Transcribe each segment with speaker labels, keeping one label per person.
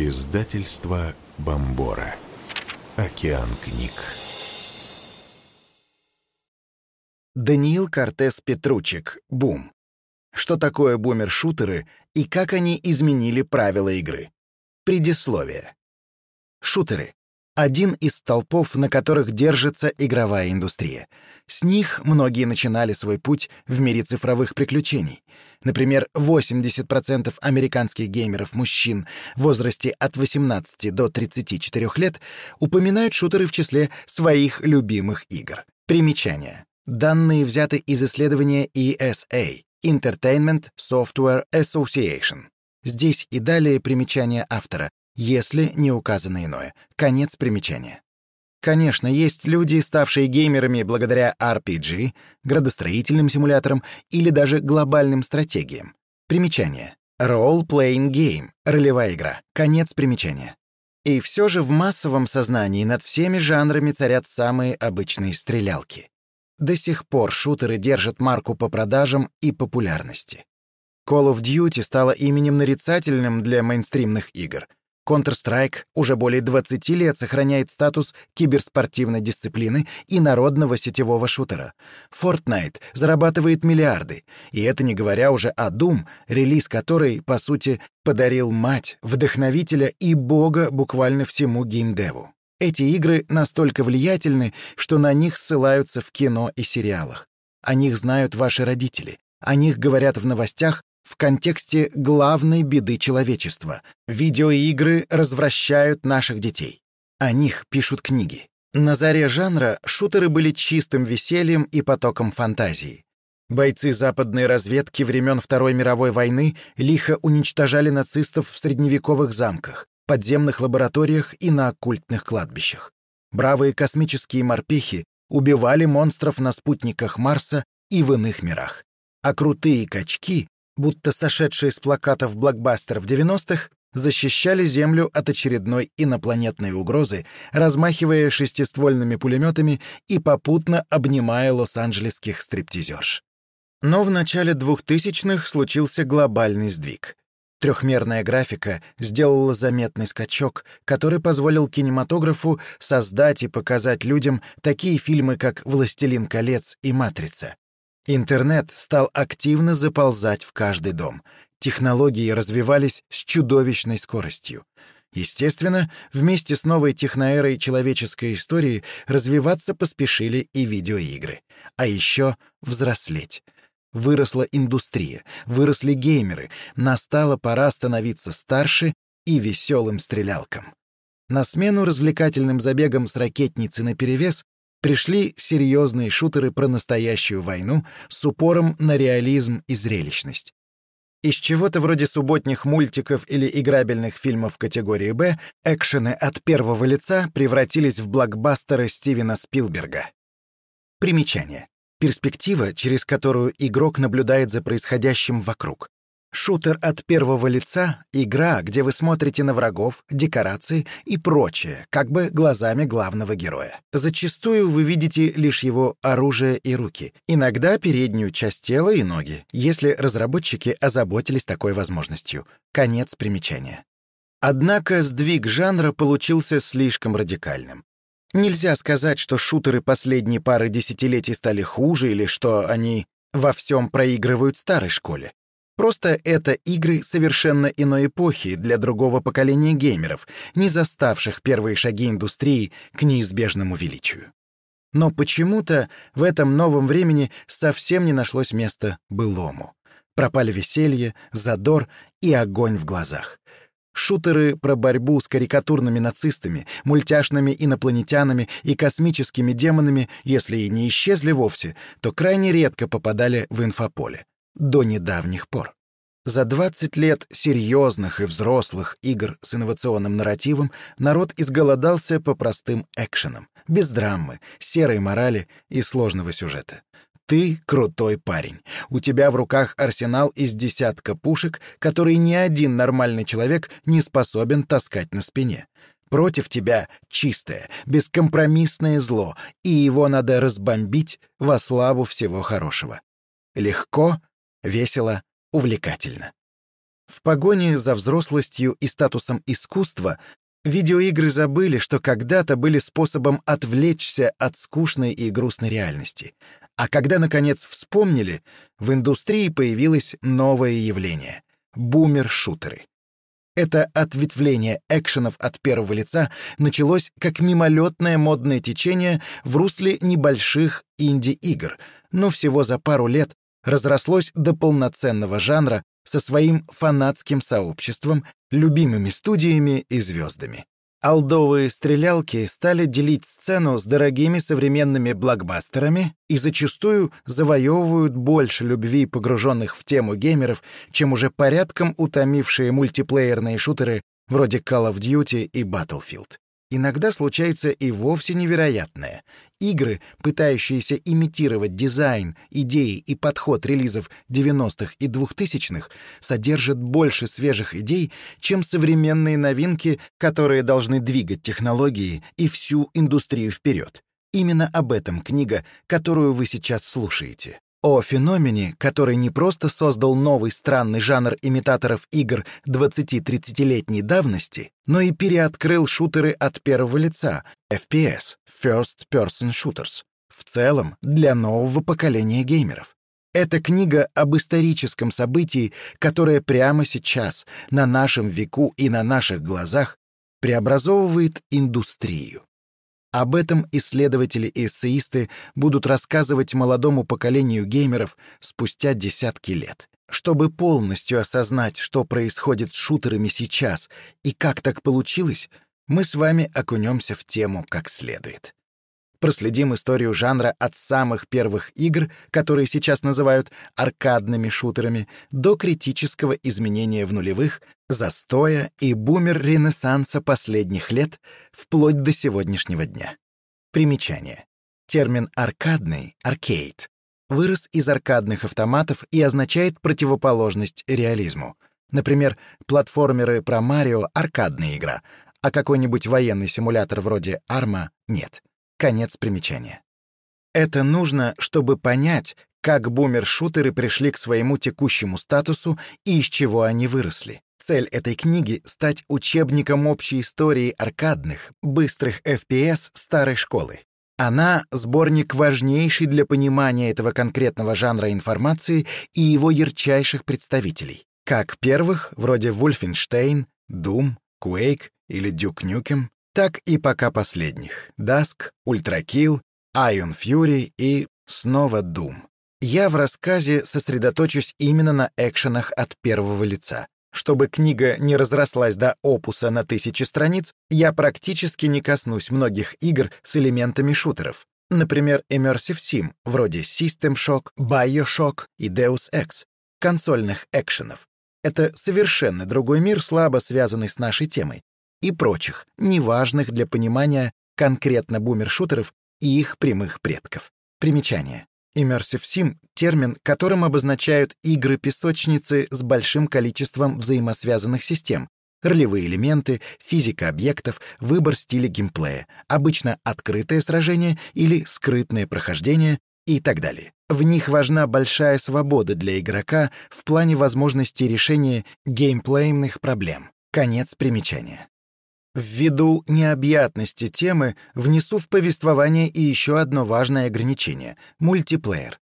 Speaker 1: Издательство Бомбора. Океан книг.
Speaker 2: Даниил Кортес Петручек. Бум. Что такое бумер-шутеры и как они изменили правила игры? Предисловие. Шутеры один из столпов, на которых держится игровая индустрия. С них многие начинали свой путь в мире цифровых приключений. Например, 80% американских геймеров-мужчин в возрасте от 18 до 34 лет упоминают шутеры в числе своих любимых игр. Примечание. Данные взяты из исследования ESA — Entertainment Software Association. Здесь и далее примечание автора, если не указано иное. Конец примечания. Конечно, есть люди, ставшие геймерами благодаря RPG, градостроительным симуляторам или даже глобальным стратегиям. Примечание. Role-playing game — ролевая игра. Конец примечания. И все же в массовом сознании над всеми жанрами царят самые обычные стрелялки. До сих пор шутеры держат марку по продажам и популярности. Call of Duty стала именем нарицательным для мейнстримных игр — Counter-Strike уже более 20 лет сохраняет статус киберспортивной дисциплины и народного сетевого шутера. Fortnite зарабатывает миллиарды, и это не говоря уже о Doom, релиз которой, по сути, подарил мать, вдохновителя и бога буквально всему геймдеву. Эти игры настолько влиятельны, что на них ссылаются в кино и сериалах. О них знают ваши родители, о них говорят в новостях в контексте главной беды человечества. Видеоигры развращают наших детей. О них пишут книги. На заре жанра шутеры были чистым весельем и потоком фантазии. Бойцы западной разведки времен Второй мировой войны лихо уничтожали нацистов в средневековых замках, подземных лабораториях и на оккультных кладбищах. Бравые космические морпехи убивали монстров на спутниках Марса и в иных мирах. А крутые качки будто сошедшие с плакатов блокбастеров 90-х, защищали Землю от очередной инопланетной угрозы, размахивая шестиствольными пулеметами и попутно обнимая лос-анджелесских стриптизерш. Но в начале 2000-х случился глобальный сдвиг. Трехмерная графика сделала заметный скачок, который позволил кинематографу создать и показать людям такие фильмы, как «Властелин колец» и «Матрица». Интернет стал активно заползать в каждый дом. Технологии развивались с чудовищной скоростью. Естественно, вместе с новой техноэрой человеческой истории развиваться поспешили и видеоигры. А еще взрослеть. Выросла индустрия, выросли геймеры, настала пора становиться старше и веселым стрелялкам. На смену развлекательным забегам с ракетницы наперевес пришли серьезные шутеры про настоящую войну с упором на реализм и зрелищность. Из чего-то вроде субботних мультиков или играбельных фильмов категории «Б» экшены от первого лица превратились в блокбастеры Стивена Спилберга. Примечание. Перспектива, через которую игрок наблюдает за происходящим вокруг. Шутер от первого лица — игра, где вы смотрите на врагов, декорации и прочее, как бы глазами главного героя. Зачастую вы видите лишь его оружие и руки, иногда переднюю часть тела и ноги, если разработчики озаботились такой возможностью. Конец примечания. Однако сдвиг жанра получился слишком радикальным. Нельзя сказать, что шутеры последней пары десятилетий стали хуже или что они во всем проигрывают старой школе. Просто это игры совершенно иной эпохи для другого поколения геймеров, не заставших первые шаги индустрии к неизбежному величию. Но почему-то в этом новом времени совсем не нашлось места былому. Пропали веселье, задор и огонь в глазах. Шутеры про борьбу с карикатурными нацистами, мультяшными инопланетянами и космическими демонами, если и не исчезли вовсе, то крайне редко попадали в инфополе до недавних пор. За 20 лет серьезных и взрослых игр с инновационным нарративом народ изголодался по простым экшенам, без драмы, серой морали и сложного сюжета. Ты крутой парень. У тебя в руках арсенал из десятка пушек, который ни один нормальный человек не способен таскать на спине. Против тебя чистое, бескомпромиссное зло, и его надо разбомбить во славу всего хорошего. Легко, весело, увлекательно. В погоне за взрослостью и статусом искусства видеоигры забыли, что когда-то были способом отвлечься от скучной и грустной реальности. А когда, наконец, вспомнили, в индустрии появилось новое явление — бумер-шутеры. Это ответвление экшенов от первого лица началось как мимолетное модное течение в русле небольших инди-игр, но всего за пару лет разрослось до полноценного жанра со своим фанатским сообществом, любимыми студиями и звездами. Алдовые стрелялки стали делить сцену с дорогими современными блокбастерами и зачастую завоевывают больше любви погруженных в тему геймеров, чем уже порядком утомившие мультиплеерные шутеры вроде Call of Duty и Battlefield. Иногда случается и вовсе невероятное. Игры, пытающиеся имитировать дизайн, идеи и подход релизов 90-х и 2000-х, содержат больше свежих идей, чем современные новинки, которые должны двигать технологии и всю индустрию вперед. Именно об этом книга, которую вы сейчас слушаете о феномене, который не просто создал новый странный жанр имитаторов игр 20-30-летней давности, но и переоткрыл шутеры от первого лица, FPS, First Person Shooters, в целом для нового поколения геймеров. Это книга об историческом событии, которое прямо сейчас, на нашем веку и на наших глазах, преобразовывает индустрию. Об этом исследователи и эссеисты будут рассказывать молодому поколению геймеров спустя десятки лет. Чтобы полностью осознать, что происходит с шутерами сейчас и как так получилось, мы с вами окунемся в тему как следует проследим историю жанра от самых первых игр, которые сейчас называют аркадными шутерами, до критического изменения в нулевых, застоя и бумер-ренессанса последних лет, вплоть до сегодняшнего дня. Примечание. Термин «аркадный» — «аркейд» вырос из аркадных автоматов и означает противоположность реализму. Например, платформеры про Марио — аркадная игра, а какой-нибудь военный симулятор вроде Арма — нет. Конец примечания. Это нужно, чтобы понять, как бумер-шутеры пришли к своему текущему статусу и из чего они выросли. Цель этой книги — стать учебником общей истории аркадных, быстрых FPS старой школы. Она — сборник важнейший для понимания этого конкретного жанра информации и его ярчайших представителей. Как первых, вроде Wolfenstein, Doom, Quake или Duke Nukem, так и пока последних — Dusk, Ультракил, Ion Fury и снова Doom. Я в рассказе сосредоточусь именно на экшенах от первого лица. Чтобы книга не разрослась до опуса на тысячи страниц, я практически не коснусь многих игр с элементами шутеров. Например, Immersive Sim, вроде System Shock, Bioshock и Deus Ex, консольных экшенов. Это совершенно другой мир, слабо связанный с нашей темой и прочих, неважных для понимания конкретно бумер-шутеров и их прямых предков. Примечание. Immersive Sim — термин, которым обозначают игры-песочницы с большим количеством взаимосвязанных систем, ролевые элементы, физика объектов, выбор стиля геймплея, обычно открытое сражение или скрытное прохождение и так далее. В них важна большая свобода для игрока в плане возможности решения геймплейных проблем. Конец примечания. Ввиду необъятности темы внесу в повествование и еще одно важное ограничение — мультиплеер.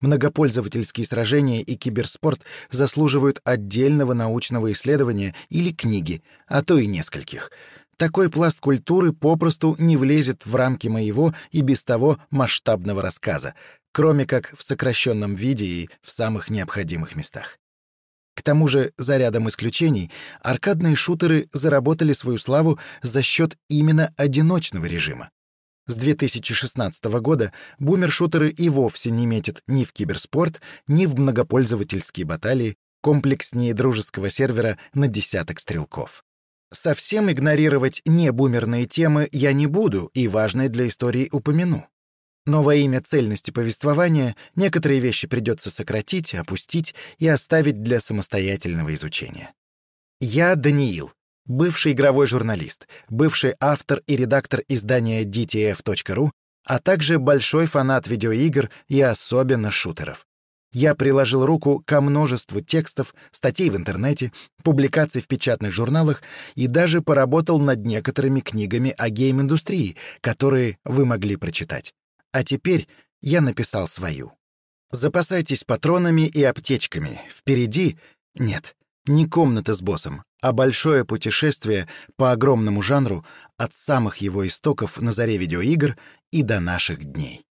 Speaker 2: Многопользовательские сражения и киберспорт заслуживают отдельного научного исследования или книги, а то и нескольких. Такой пласт культуры попросту не влезет в рамки моего и без того масштабного рассказа, кроме как в сокращенном виде и в самых необходимых местах. К тому же, за рядом исключений, аркадные шутеры заработали свою славу за счет именно одиночного режима. С 2016 года бумер-шутеры и вовсе не метят ни в киберспорт, ни в многопользовательские баталии, комплекснее дружеского сервера на десяток стрелков. Совсем игнорировать небумерные темы я не буду и важное для истории упомяну. Но во имя цельности повествования некоторые вещи придется сократить, опустить и оставить для самостоятельного изучения. Я Даниил, бывший игровой журналист, бывший автор и редактор издания DTF.ru, а также большой фанат видеоигр и особенно шутеров. Я приложил руку ко множеству текстов, статей в интернете, публикаций в печатных журналах и даже поработал над некоторыми книгами о гейм-индустрии, которые вы могли прочитать. А теперь я написал свою. Запасайтесь патронами и аптечками. Впереди... Нет, не комната с боссом, а большое путешествие по огромному жанру от самых его истоков на заре видеоигр и до наших дней.